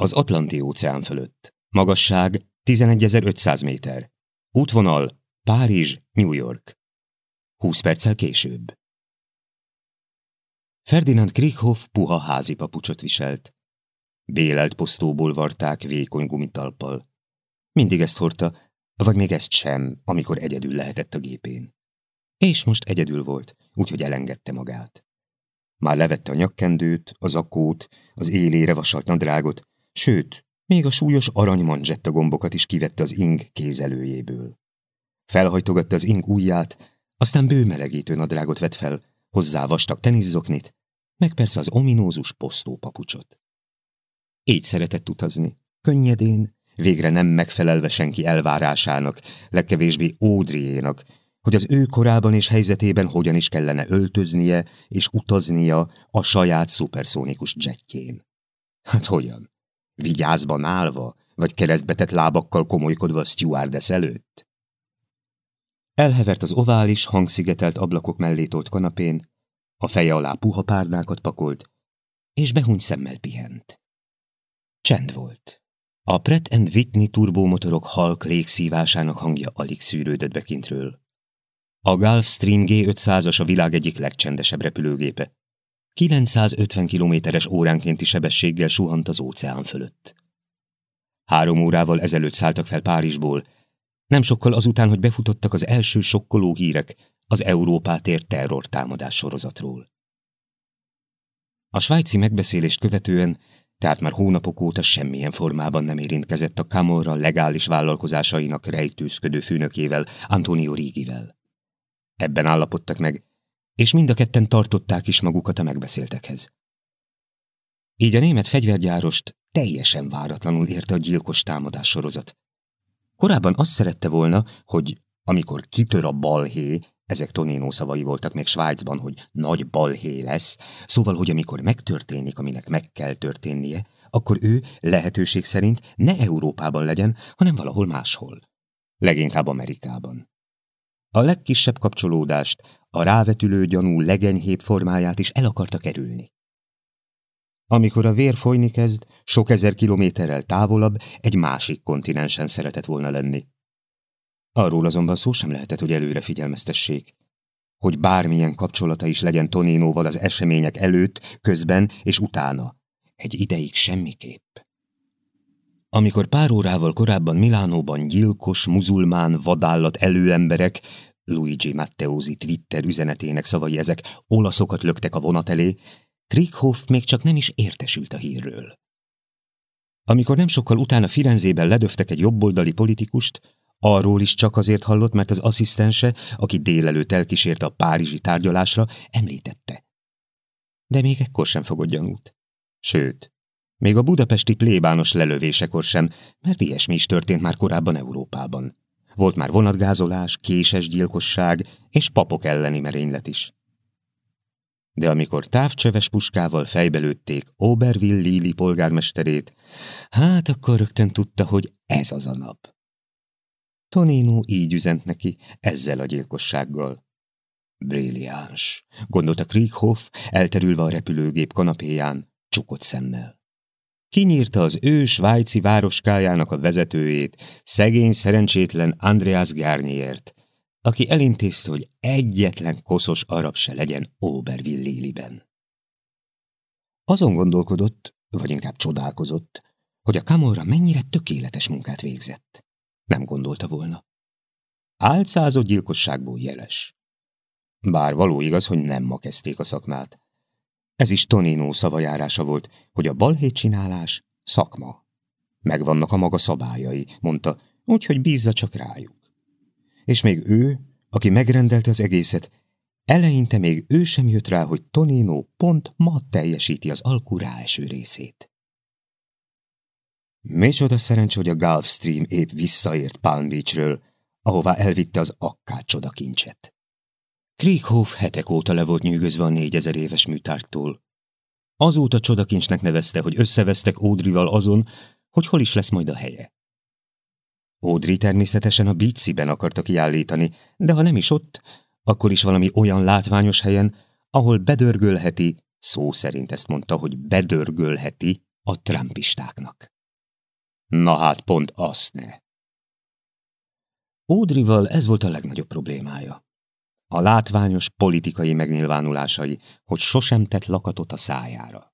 Az Atlanti óceán fölött. Magasság 11.500 méter. Útvonal Párizs, New York. 20 perccel később. Ferdinand Krieghoff puha házi papucsot viselt. Bélelt posztóból varták vékony gumitalppal. Mindig ezt hordta, vagy még ezt sem, amikor egyedül lehetett a gépén. És most egyedül volt, úgyhogy elengedte magát. Már levette a nyakkendőt, az akót, az élére vasalt nadrágot, sőt, még a súlyos aranymanzsetta gombokat is kivette az ing kézelőjéből. Felhajtogatta az ing ujját, aztán bőmelegítő nadrágot vett fel, hozzá vastag teniszoknit, meg persze az ominózus posztópapucsot. Így szeretett utazni, könnyedén, végre nem megfelelve senki elvárásának, legkevésbé Ódriénak, hogy az ő korában és helyzetében hogyan is kellene öltöznie és utaznia a saját szuperszónikus jetjén. Hát hogyan? Vigyázban állva, vagy keresztbetett lábakkal komolykodva a stewardess előtt? Elhevert az ovális, hangszigetelt ablakok mellé tolt kanapén, a feje alá puha párnákat pakolt, és behuny szemmel pihent. Csend volt. A Pratt and Whitney turbomotorok halk légszívásának hangja alig szűrődött be kintről. A Gulfstream G500-as a világ egyik legcsendesebb repülőgépe. 950 kilométeres óránkénti sebességgel suhant az óceán fölött. Három órával ezelőtt szálltak fel Párizsból, nem sokkal azután, hogy befutottak az első sokkoló hírek az Európát ért terrortámadás sorozatról. A svájci megbeszélést követően, tehát már hónapok óta semmilyen formában nem érintkezett a Camorra legális vállalkozásainak rejtőzködő főnökével, Antonio Rigivel. Ebben állapodtak meg, és mind a ketten tartották is magukat a megbeszéltekhez. Így a német fegyvergyárost teljesen váratlanul érte a gyilkos támadás sorozat. Korábban azt szerette volna, hogy amikor kitör a balhé, ezek Tonino szavai voltak még Svájcban, hogy nagy balhé lesz, szóval, hogy amikor megtörténik, aminek meg kell történnie, akkor ő lehetőség szerint ne Európában legyen, hanem valahol máshol. Leginkább Amerikában. A legkisebb kapcsolódást, a rávetülő gyanú legenyhébb formáját is el akarta kerülni. Amikor a vér folyni kezd, sok ezer kilométerrel távolabb, egy másik kontinensen szeretett volna lenni. Arról azonban szó sem lehetett, hogy előre figyelmeztessék. Hogy bármilyen kapcsolata is legyen Toninóval az események előtt, közben és utána. Egy ideig semmiképp. Amikor pár órával korábban Milánóban gyilkos, muzulmán, vadállat előemberek, Luigi Matteosi Twitter üzenetének szavai ezek, olaszokat löktek a vonat elé, Krieghoff még csak nem is értesült a hírről. Amikor nem sokkal utána Firenzében ledöftek egy jobboldali politikust, arról is csak azért hallott, mert az asszisztense, aki délelőtt elkísérte a párizsi tárgyalásra, említette. De még ekkor sem fogott gyanút. Sőt, még a budapesti plébános lelövésekor sem, mert ilyesmi is történt már korábban Európában. Volt már vonatgázolás, késes gyilkosság és papok elleni merénylet is. De amikor távcsöves puskával fejbelőtték Oberville Lili polgármesterét, hát akkor rögtön tudta, hogy ez az a nap. Tonino így üzent neki, ezzel a gyilkossággal. Brilliáns, gondolta Krieghoff, elterülve a repülőgép kanapéján, csukott szemmel. Kinyírta az ő svájci városkájának a vezetőjét, szegény, szerencsétlen Andreas Garniert, aki elintézte, hogy egyetlen koszos arab se legyen Oberville-Liliben. Azon gondolkodott, vagy inkább csodálkozott, hogy a Camorra mennyire tökéletes munkát végzett. Nem gondolta volna. Álcázott gyilkosságból jeles. Bár való igaz, hogy nem ma kezdték a szakmát. Ez is Tonino szavajárása volt, hogy a balhétcsinálás szakma. Megvannak a maga szabályai, mondta, úgyhogy bízza csak rájuk. És még ő, aki megrendelte az egészet, eleinte még ő sem jött rá, hogy Tonino pont ma teljesíti az alkú ráeső részét. Micsoda szerencs, hogy a Gulfstream épp visszaért Palm Beachről, ahová elvitte az akkát csodakincset. Krieghoff hetek óta le volt nyűgözve a négyezer éves műtártól. Azóta csodakincsnek nevezte, hogy összevesztek Audrival azon, hogy hol is lesz majd a helye. Audrey természetesen a Beatsiben akarta kiállítani, de ha nem is ott, akkor is valami olyan látványos helyen, ahol bedörgölheti, szó szerint ezt mondta, hogy bedörgölheti a trumpistáknak. Na hát pont azt ne. Ódrival ez volt a legnagyobb problémája. A látványos politikai megnyilvánulásai, hogy sosem tett lakatot a szájára.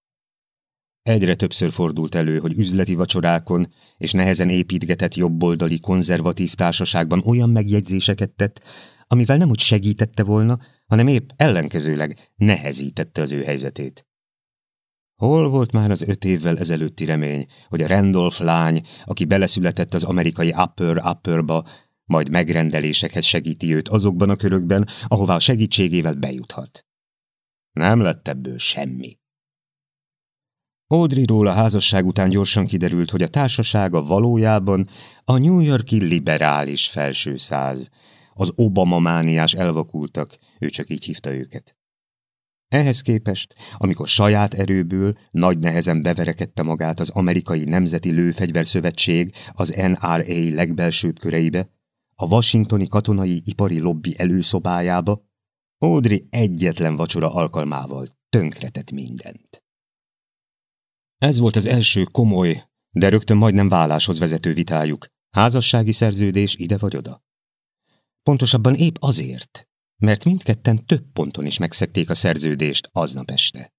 Egyre többször fordult elő, hogy üzleti vacsorákon és nehezen építgetett jobboldali konzervatív társaságban olyan megjegyzéseket tett, amivel nem úgy segítette volna, hanem épp ellenkezőleg nehezítette az ő helyzetét. Hol volt már az öt évvel ezelőtti remény, hogy a Randolph lány, aki beleszületett az amerikai Upper Upperba, majd megrendelésekhez segíti őt azokban a körökben, ahová segítségével bejuthat. Nem lett ebből semmi. Audrey-ról a házasság után gyorsan kiderült, hogy a társasága valójában a New Yorki liberális felsőszáz, az Obama mániás elvakultak, ő csak így hívta őket. Ehhez képest, amikor saját erőből nagy nehezen beverekedte magát az amerikai Nemzeti Lőfegyverszövetség az NRA legbelsőbb köreibe, a washingtoni katonai ipari lobby előszobájába, Audrey egyetlen vacsora alkalmával tönkretett mindent. Ez volt az első komoly, de rögtön majdnem válláshoz vezető vitájuk. Házassági szerződés ide vagy oda. Pontosabban épp azért, mert mindketten több ponton is megszekték a szerződést aznap este.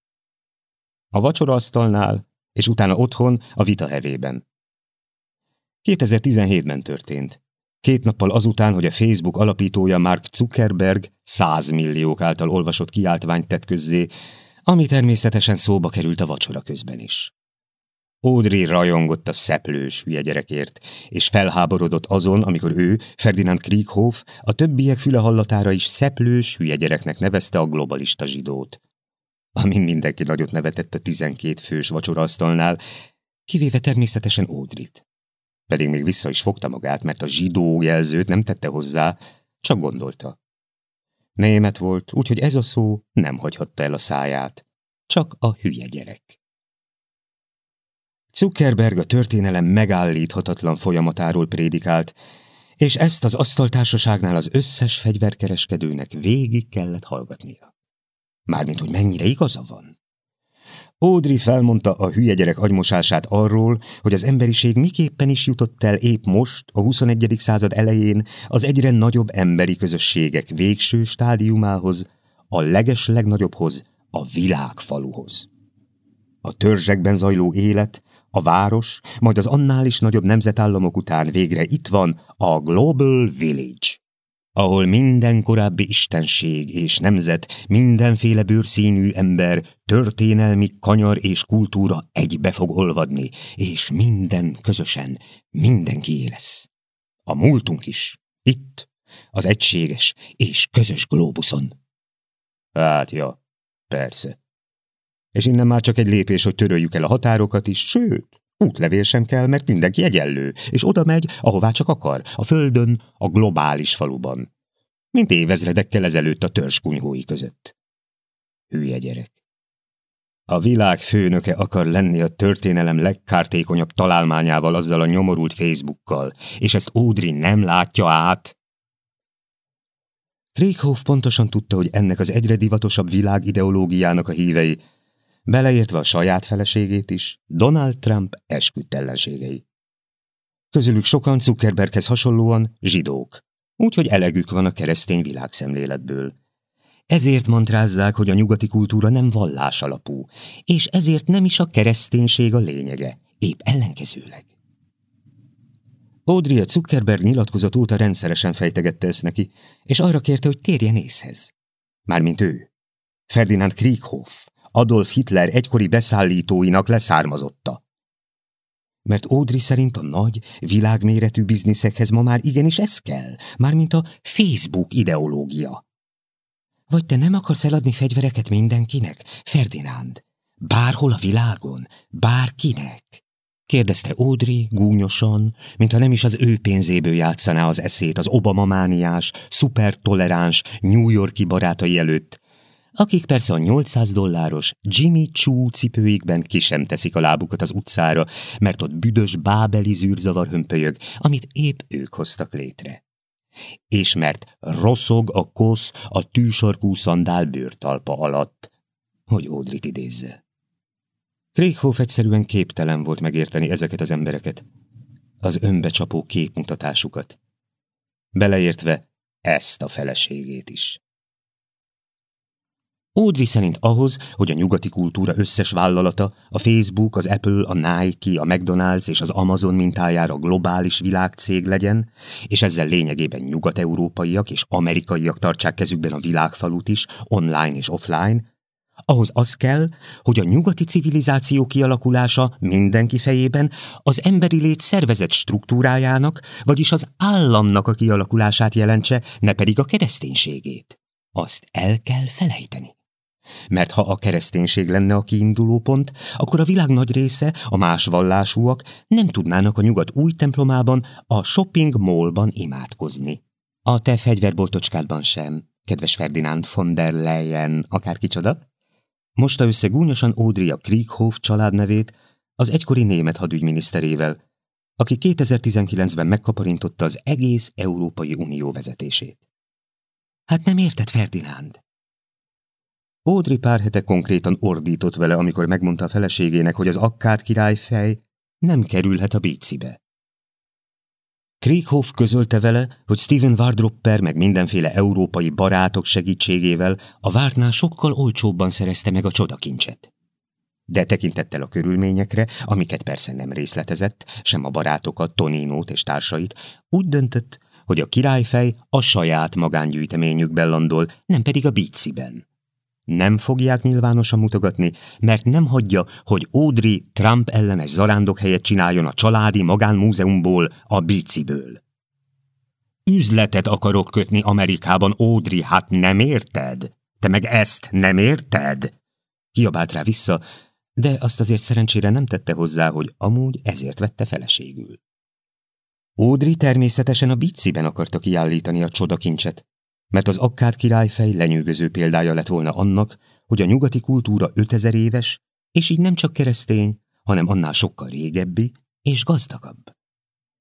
A vacsoraasztalnál, és utána otthon, a vita hevében. 2017-ben történt. Két nappal azután, hogy a Facebook alapítója Mark Zuckerberg 100 milliók által olvasott kiáltványt tett közzé, ami természetesen szóba került a vacsora közben is. Audrey rajongott a szeplős hülye gyerekért, és felháborodott azon, amikor ő, Ferdinand Krieghoff, a többiek füle hallatára is szeplős hülye gyereknek nevezte a globalista zsidót. Amin mindenki nagyot nevetett a tizenkét fős vacsoraasztalnál, kivéve természetesen Audrit. Pedig még vissza is fogta magát, mert a zsidó jelzőt nem tette hozzá, csak gondolta. Német volt, úgyhogy ez a szó nem hagyhatta el a száját. Csak a hülye gyerek. Zuckerberg a történelem megállíthatatlan folyamatáról prédikált, és ezt az asztaltársaságnál az összes fegyverkereskedőnek végig kellett hallgatnia. Mármint, hogy mennyire igaza van. Audrey felmondta a hülye gyerek agymosását arról, hogy az emberiség miképpen is jutott el épp most, a 21. század elején az egyre nagyobb emberi közösségek végső stádiumához, a leges legnagyobbhoz, a világfaluhoz. A törzsekben zajló élet, a város, majd az annál is nagyobb nemzetállamok után végre itt van a Global Village, ahol minden korábbi istenség és nemzet, mindenféle bőrszínű ember, történelmi kanyar és kultúra egybe fog olvadni, és minden közösen, mindenki lesz. A múltunk is, itt, az egységes és közös glóbuszon. Hát ja, persze és innen már csak egy lépés, hogy töröljük el a határokat is, sőt, útlevél sem kell, mert mindenki egyenlő, és oda megy, ahová csak akar, a földön, a globális faluban. Mint évezredekkel ezelőtt a törzskunyhói között. Hülye gyerek. A világ főnöke akar lenni a történelem legkártékonyabb találmányával azzal a nyomorult Facebookkal, és ezt Audrey nem látja át. Krieghoff pontosan tudta, hogy ennek az egyre divatosabb világideológiának a hívei beleértve a saját feleségét is, Donald Trump esküdt. Közülük sokan Zuckerberghez hasonlóan zsidók, úgyhogy elegük van a keresztény világszemléletből. Ezért mantrázzák, hogy a nyugati kultúra nem vallás alapú, és ezért nem is a kereszténység a lényege, épp ellenkezőleg. Audrey a Zuckerberg nyilatkozat óta rendszeresen fejtegette ezt neki, és arra kérte, hogy térjen észhez. Mármint ő. Ferdinand Krieghoff, Adolf Hitler egykori beszállítóinak leszármazotta. Mert Audrey szerint a nagy, világméretű bizniszekhez ma már igenis ez kell, mármint a Facebook ideológia. Vagy te nem akarsz eladni fegyvereket mindenkinek, Ferdinánd? Bárhol a világon, bárkinek? kérdezte Audrey gúnyosan, mintha nem is az ő pénzéből játszaná az eszét az Obama mániás, szupertoleráns New Yorki barátai előtt, akik persze a 800 dolláros Jimmy Choo cipőikben ki sem teszik a lábukat az utcára, mert ott büdös bábeli zűrzavar hömpölyög, amit épp ők hoztak létre. És mert rosszog a kosz a tűsarkú szandál bőrtalpa alatt, hogy Ódrit idézze. Krieghoff egyszerűen képtelen volt megérteni ezeket az embereket. az önbecsapó képmutatásukat. Beleértve ezt a feleségét is. Audrey szerint ahhoz, hogy a nyugati kultúra összes vállalata, a Facebook, az Apple, a Nike, a McDonald's és az Amazon mintájára globális világcég legyen, és ezzel lényegében nyugat-európaiak és amerikaiak tartsák kezükben a világfalut is, online és offline, ahhoz az kell, hogy a nyugati civilizáció kialakulása mindenki fejében az emberi lét szervezet struktúrájának, vagyis az államnak a kialakulását jelentse, ne pedig a kereszténységét. Azt el kell felejteni. Mert ha a kereszténység lenne a kiinduló pont, akkor a világ nagy része, a más vallásúak nem tudnának a nyugat új templomában, a shopping mallban imádkozni. A te fegyverboltocskádban sem, kedves Ferdinand von der Leyen, akár kicsoda? Mosta össze gúnyosan a Krieghof családnevét az egykori német hadügyminiszterével, aki 2019-ben megkaparintotta az egész Európai Unió vezetését. Hát nem érted, Ferdinand? Audrey pár hete konkrétan ordított vele, amikor megmondta a feleségének, hogy az akkád királyfej nem kerülhet a bícibe. Krieghoff közölte vele, hogy Steven Wardropper meg mindenféle európai barátok segítségével a vártnál sokkal olcsóbban szerezte meg a csodakincset. De tekintettel a körülményekre, amiket persze nem részletezett, sem a barátokat, Toninót és társait, úgy döntött, hogy a királyfej a saját magángyűjteményükben landol, nem pedig a bíciben. Nem fogják nyilvánosan mutogatni, mert nem hagyja, hogy Audrey Trump ellenes zarándok helyet csináljon a családi magánmúzeumból, a bíciből. Üzletet akarok kötni Amerikában, Audrey, hát nem érted? Te meg ezt nem érted? Kiabált rá vissza, de azt azért szerencsére nem tette hozzá, hogy amúgy ezért vette feleségül. Audrey természetesen a bíciben akarta kiállítani a csodakincset, mert az akkád királyfej lenyűgöző példája lett volna annak, hogy a nyugati kultúra 5000 éves, és így nem csak keresztény, hanem annál sokkal régebbi és gazdagabb.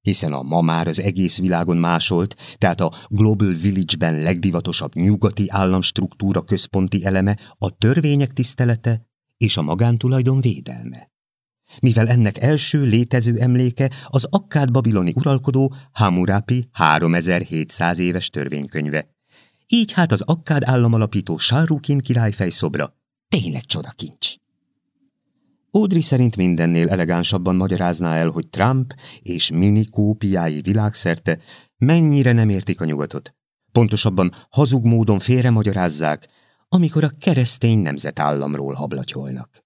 Hiszen a ma már az egész világon másolt, tehát a Global Village-ben legdivatosabb nyugati államstruktúra központi eleme a törvények tisztelete és a magántulajdon védelme. Mivel ennek első létező emléke az akkád babiloni uralkodó Hammurapi 3700 éves törvénykönyve, így hát az akkád államalapító Sárukin királyfej szobra tényleg csodakincs. Audrey szerint mindennél elegánsabban magyarázná el, hogy Trump és mini kópiái világszerte mennyire nem értik a nyugatot. Pontosabban hazug módon félre magyarázzák, amikor a keresztény nemzetállamról hablatyolnak.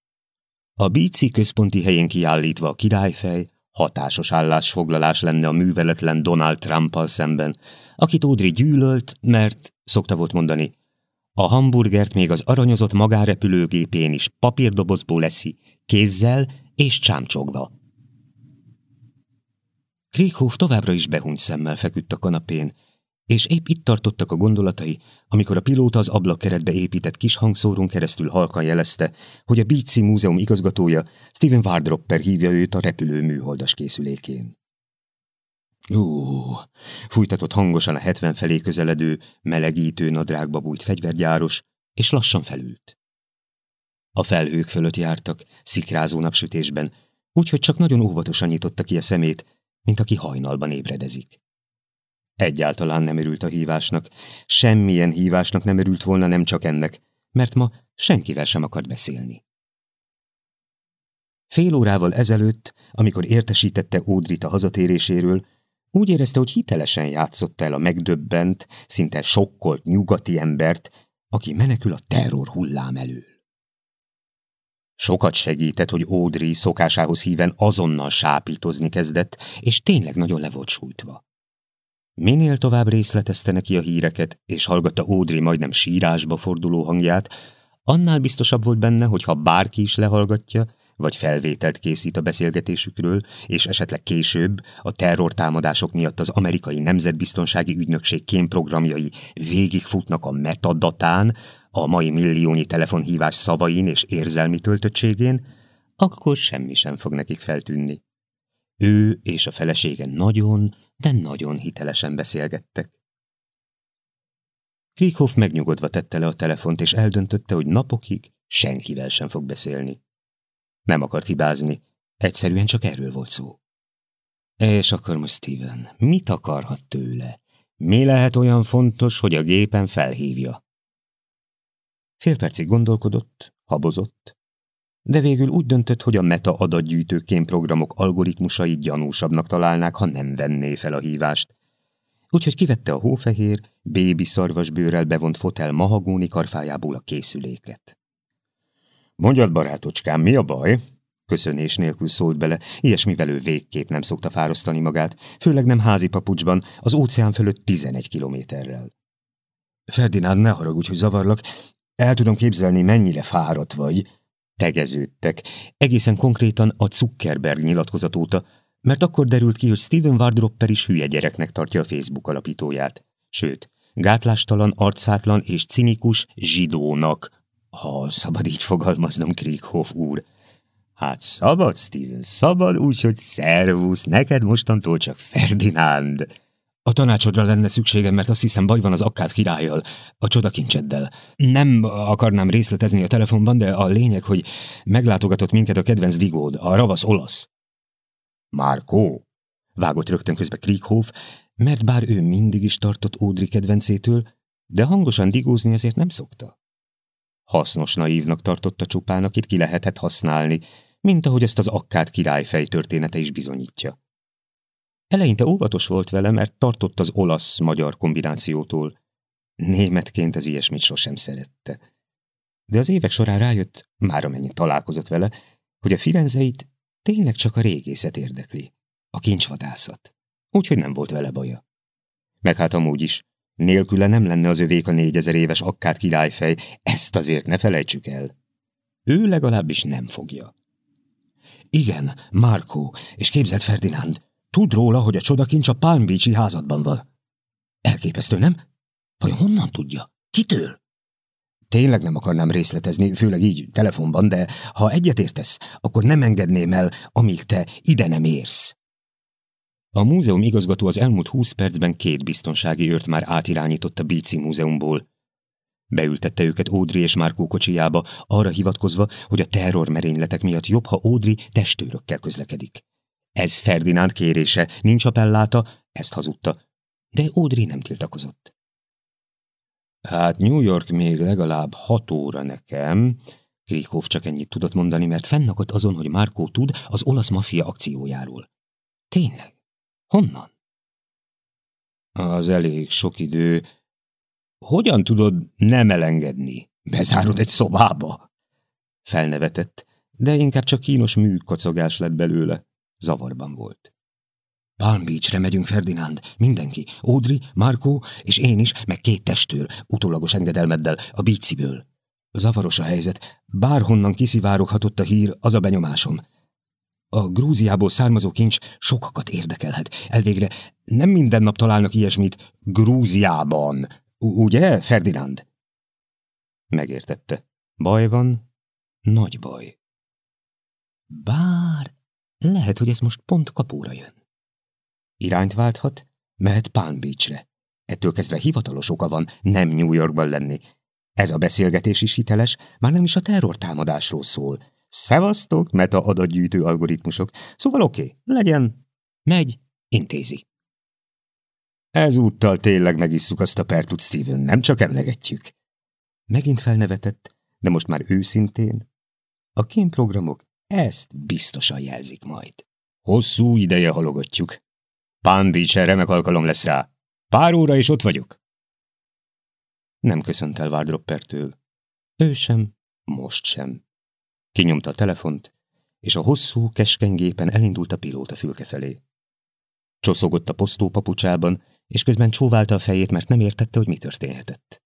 A bíci központi helyén kiállítva a királyfej hatásos állásfoglalás lenne a műveletlen Donald Trumpal szemben, akit Audrey gyűlölt, mert, szokta volt mondani, a hamburgert még az aranyozott magárepülőgépén is papírdobozból leszi, kézzel és csámcsogva. Krieghoff továbbra is behunyt szemmel feküdt a kanapén, és épp itt tartottak a gondolatai, amikor a pilóta az ablakkeretbe épített kis hangszórón keresztül halkan jelezte, hogy a Beatsy Múzeum igazgatója Steven Wardropper hívja őt a repülő műholdas készülékén. Ú, fújtatott hangosan a hetven felé közeledő, melegítő nadrágba bújt fegyvergyáros, és lassan felült. A felhők fölött jártak, szikrázó napsütésben, úgyhogy csak nagyon óvatosan nyitotta ki a szemét, mint aki hajnalban ébredezik. Egyáltalán nem örült a hívásnak, semmilyen hívásnak nem örült volna nem csak ennek, mert ma senkivel sem akart beszélni. Fél órával ezelőtt, amikor értesítette Ódrit a hazatéréséről, úgy érezte, hogy hitelesen játszotta el a megdöbbent, szinte sokkolt nyugati embert, aki menekül a terror hullám elől. Sokat segített, hogy Audrey szokásához híven azonnal sápítozni kezdett, és tényleg nagyon le volt sújtva. Minél tovább részletezte neki a híreket, és hallgatta Audrey majdnem sírásba forduló hangját, annál biztosabb volt benne, hogy ha bárki is lehallgatja, vagy felvételt készít a beszélgetésükről, és esetleg később a terrortámadások miatt az amerikai nemzetbiztonsági ügynökség kémprogramjai végigfutnak a metadatán, a mai milliónyi telefonhívás szavain és érzelmi töltöttségén, akkor semmi sem fog nekik feltűnni. Ő és a felesége nagyon, de nagyon hitelesen beszélgettek. Krieghoff megnyugodva tette le a telefont, és eldöntötte, hogy napokig senkivel sem fog beszélni. Nem akart hibázni, egyszerűen csak erről volt szó. És akkor most Steven, mit akarhat tőle? Mi lehet olyan fontos, hogy a gépen felhívja? Fél percig gondolkodott, habozott, de végül úgy döntött, hogy a meta adatgyűjtő kémprogramok algoritmusai gyanúsabbnak találnák, ha nem venné fel a hívást. Úgyhogy kivette a hófehér, bébi szarvasbőrrel bevont fotel mahagóni karfájából a készüléket. Mondjad, barátocskám, mi a baj? Köszönés nélkül szólt bele, ilyesmivel ő végképp nem szokta fárasztani magát, főleg nem házi papucsban, az óceán fölött 11 kilométerrel. Ferdinánd, ne haragudj, hogy zavarlak, el tudom képzelni, mennyire fáradt vagy. Tegeződtek, egészen konkrétan a Zuckerberg nyilatkozat óta, mert akkor derült ki, hogy Steven Wardropper is hülye gyereknek tartja a Facebook alapítóját. Sőt, gátlástalan, arcátlan és cinikus zsidónak, ha szabad így fogalmaznom, Krieghoff úr. Hát szabad, Steven, szabad, úgyhogy szervusz, neked mostantól csak Ferdinánd. A tanácsodra lenne szükségem, mert azt hiszem baj van az akkád királlyal, a csodakincseddel. Nem akarnám részletezni a telefonban, de a lényeg, hogy meglátogatott minket a kedvenc digód, a ravasz olasz. Márkó? Vágott rögtön közbe Krieghoff, mert bár ő mindig is tartott Ódri kedvencétől, de hangosan digózni ezért nem szokta. Hasznos naívnak tartotta csupán, akit ki lehetett használni, mint ahogy ezt az akkád királyfej története is bizonyítja. Eleinte óvatos volt vele, mert tartott az olasz-magyar kombinációtól. Németként az ilyesmit sosem szerette. De az évek során rájött, már amennyit találkozott vele, hogy a firenzeit tényleg csak a régészet érdekli, a kincsvadászat. Úgyhogy nem volt vele baja. Meg hát amúgy is, nélküle nem lenne az övék a négyezer éves akkát királyfej, ezt azért ne felejtsük el. Ő legalábbis nem fogja. Igen, Markó, és képzeld Ferdinánd, tud róla, hogy a csodakincs a Palm Beach-i házadban van. Elképesztő, nem? Vajon honnan tudja? Kitől? Tényleg nem akarnám részletezni, főleg így telefonban, de ha egyetértesz, akkor nem engedném el, amíg te ide nem érsz. A múzeum igazgató az elmúlt húsz percben két biztonsági őrt már átirányított a Bíci múzeumból. Beültette őket Ódri és Márkó kocsijába, arra hivatkozva, hogy a terrormerényletek miatt jobb, ha Ódri testőrökkel közlekedik. Ez Ferdinánd kérése, nincs appelláta, ezt hazudta. De Ódri nem tiltakozott. Hát New York még legalább hat óra nekem, Krikov csak ennyit tudott mondani, mert fennakadt azon, hogy Márkó tud az olasz maffia akciójáról. Tényleg? Honnan? Az elég sok idő. Hogyan tudod nem elengedni? Bezárod egy szobába? Felnevetett, de inkább csak kínos műkocogás lett belőle. Zavarban volt. Palm Beachre megyünk, Ferdinánd. Mindenki. Audrey, Marco és én is, meg két testőr, utólagos engedelmeddel, a bíciből. Zavaros a helyzet. Bárhonnan kiszivároghatott a hír, az a benyomásom. A Grúziából származó kincs sokakat érdekelhet. Elvégre nem minden nap találnak ilyesmit Grúziában. Ugye, Ferdinánd? Megértette. Baj van, nagy baj. Bár lehet, hogy ez most pont kapóra jön. Irányt válthat, mehet Palm Beachre. Ettől kezdve hivatalos oka van nem New Yorkban lenni. Ez a beszélgetés is hiteles, már nem is a terrortámadásról szól. Szevasztok, meta adatgyűjtő algoritmusok. Szóval oké, okay, legyen. Megy, intézi. Ezúttal tényleg megisszuk azt a pertut, Steven, nem csak emlegetjük. Megint felnevetett, de most már őszintén. A kémprogramok ezt biztosan jelzik majd. Hosszú ideje halogatjuk. Pán remek alkalom lesz rá. Pár óra és ott vagyok. Nem köszönt el Wardroppertől. Ő sem, most sem. Kinyomta a telefont, és a hosszú, keskeny gépen elindult a pilóta fülke felé. Csoszogott a posztó papucsában, és közben csóválta a fejét, mert nem értette, hogy mi történhetett.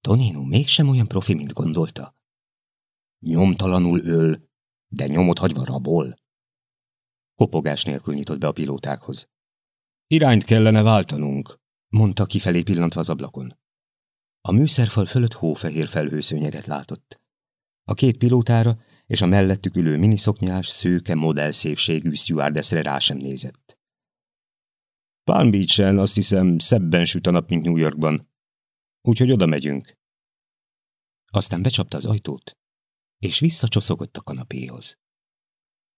Tonino mégsem olyan profi, mint gondolta. Nyomtalanul öl, de nyomot hagyva rabol. Kopogás nélkül nyitott be a pilótákhoz. Irányt kellene váltanunk, mondta kifelé pillantva az ablakon. A műszerfal fölött hófehér felhőszőnyeget látott. A két pilótára és a mellettük ülő miniszoknyás, szőke, modellszépségű stewardessre rá sem nézett. Palm beach azt hiszem szebben süt a nap, mint New Yorkban. Úgyhogy oda megyünk. Aztán becsapta az ajtót, és visszacsoszogott a kanapéhoz.